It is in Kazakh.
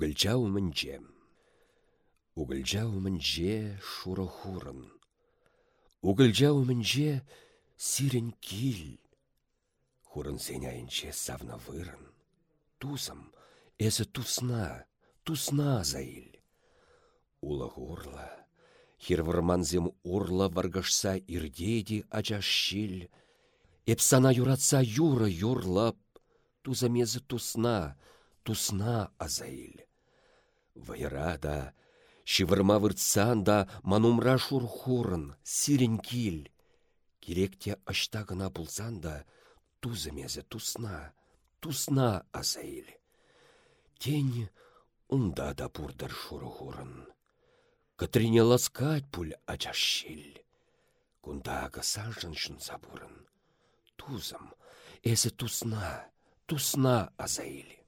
Угылча умынче. Угылча умынче шуры хурын. Угылча умынче сирен кил. Хурын сеняйынче савна вырын. Тусым, эсі тусна, тусна заил. Ула урла, хирвырманзем урла варгашса ирдеди ачашшил. Эпсана юратса юра юрлап, тузамезі тусна, тусна азаил. Вайрада, шивырма выртсан да манумра шурхурын, сирен кил. Керекте ашта гына булсан да, тузамезі тусна, тусна азаил. Тень унда да пурдар шурхурын. Катрине ласкать пуль ачашшил. Кундага сажын шын забурын. Тузам, эсі тусна, тусна азаил.